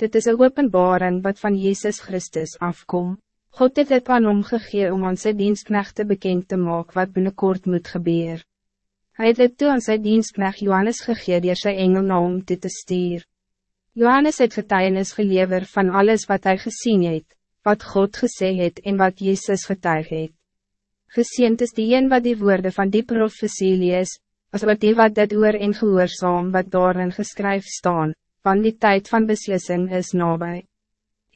Dit is een openbaring wat van Jezus Christus afkom. God het het aan hom gegee om aan sy dienstknechte bekend te maken wat binnenkort moet gebeuren. Hij het het toe aan sy dienstknecht Johannes gegee door sy engel na hom toe te stuur. Johannes het getuienis gelever van alles wat hij gezien het, wat God gesê het en wat Jezus getuig het. Geseend is die een wat die woorden van die profetie lees, as wat die wat dit oor en gehoorzaam wat daarin geskryf staan, van die tijd van beslissing is nabij.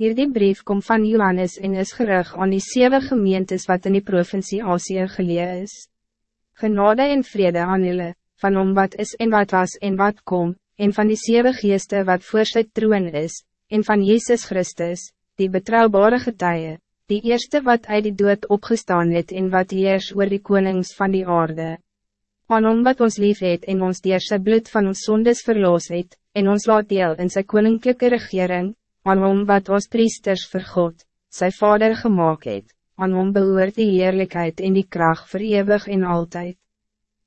Hierdie brief komt van Johannes en is gerig aan die zeven gemeentes wat in die provincie Asie gelee is. Genade en vrede aan julle, van om wat is en wat was en wat kom, en van die zeven geeste wat voor sy troon is, en van Jezus Christus, die betrouwbare getuie, die eerste wat uit die dood opgestaan het en wat heers oor die konings van die aarde. Aan om wat ons lief het en ons dier sy bloed van ons sondes verloos het, en ons laat deel in sy koninklijke regering, aan hom wat ons priesters vir God, sy vader gemaakt het, aan hom behoort die heerlijkheid en die kracht voor eeuwig en altijd.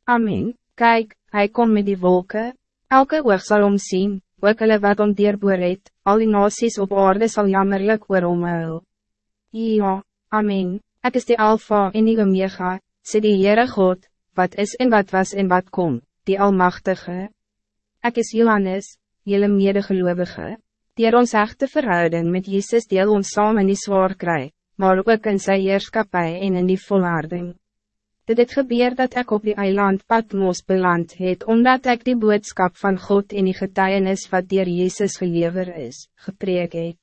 Amen, kijk, hij komt met die wolken, elke oog zal hom zien, ook hulle wat om dierboer het, al die nasies op aarde zal jammerlijk oor hom huil. Ja, amen, ik is die alfa en die omega, sê die Heere God, wat is en wat was en wat kom, die Almachtige. Ik is Johannes, jylle medegeloovige. Dier ons echte verhouding met Jezus deel ons saam in die zwaar kry, maar ook in sy heerskapie en in die volharding. Dit het gebeur dat ik op die eiland Patmos beland het, omdat ik die boodschap van God en die getuienis wat dier Jezus gelever is, gepreek het.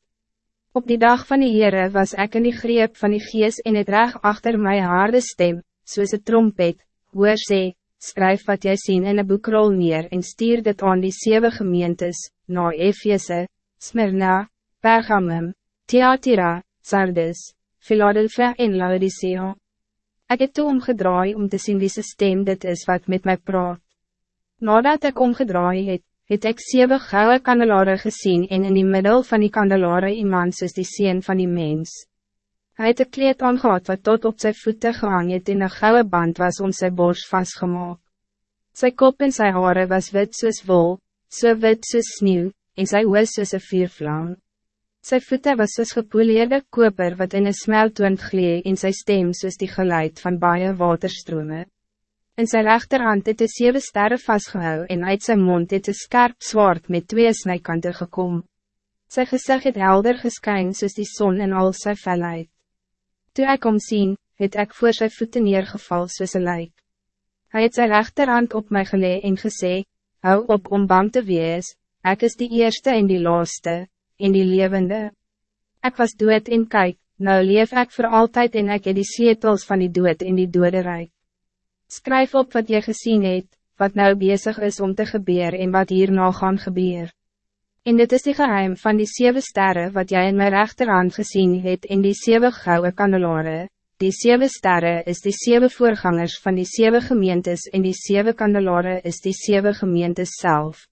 Op die dag van die Heere was ik in die greep van die gees en het reg achter my harde stem, soos een trompet, hoor sê, skryf wat jy sien in een boekrol neer en stuur dit aan die zeven gemeentes, na Efeze, Smyrna, Pergamum, Thyatira, Sardis, Philadelphia en Laodicea. Ik heb toe omgedraai om te zien wie stem dit is wat met mij praat. Nadat ik omgedraai het, het ek zeven gouden kandelare gezien en in die middel van die kandelare iemand soos die sien van die mens. Hij het een kleed aangehad wat tot op zijn voeten gehang het en een gouden band was om zijn borst vastgemaakt. Zijn kop en zijn haren was wit soos wol, so wit soos sneeuw, en sy oos soos een vuurvlam. Sy voete was soos gepoeleerde koper wat in een smeltoond glee en sy stem soos die geluid van baie waterstrome. In sy rechterhand het de zeven sterren vastgehou en uit zijn mond het een scherp zwaard met twee snijkanten gekom. Sy gezicht het helder geskyn soos die zon in al sy felheid. Toe ek om sien, het ek voor sy voete neergeval soos een lijk. Hy het sy rechterhand op my gelee en gesê, hou op om bang te wees, Ik is die eerste en die laaste, en die levende. Ik was dood en kijk, nou leef ik voor altijd en ik heb die sleutels van die dood in die dode rijk. Schrijf op wat je gezien hebt, wat nou bezig is om te gebeuren en wat hier nog gaan gebeuren. En dit is die geheim van die zeven sterren wat jij in mijn rechterhand gezien hebt in die zeven gouden kandelaren. Die zeven sterren is die zeven voorgangers van die zeven gemeentes en die zeven kandelaren is die zeven gemeentes zelf.